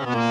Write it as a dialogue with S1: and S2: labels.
S1: Uh-huh.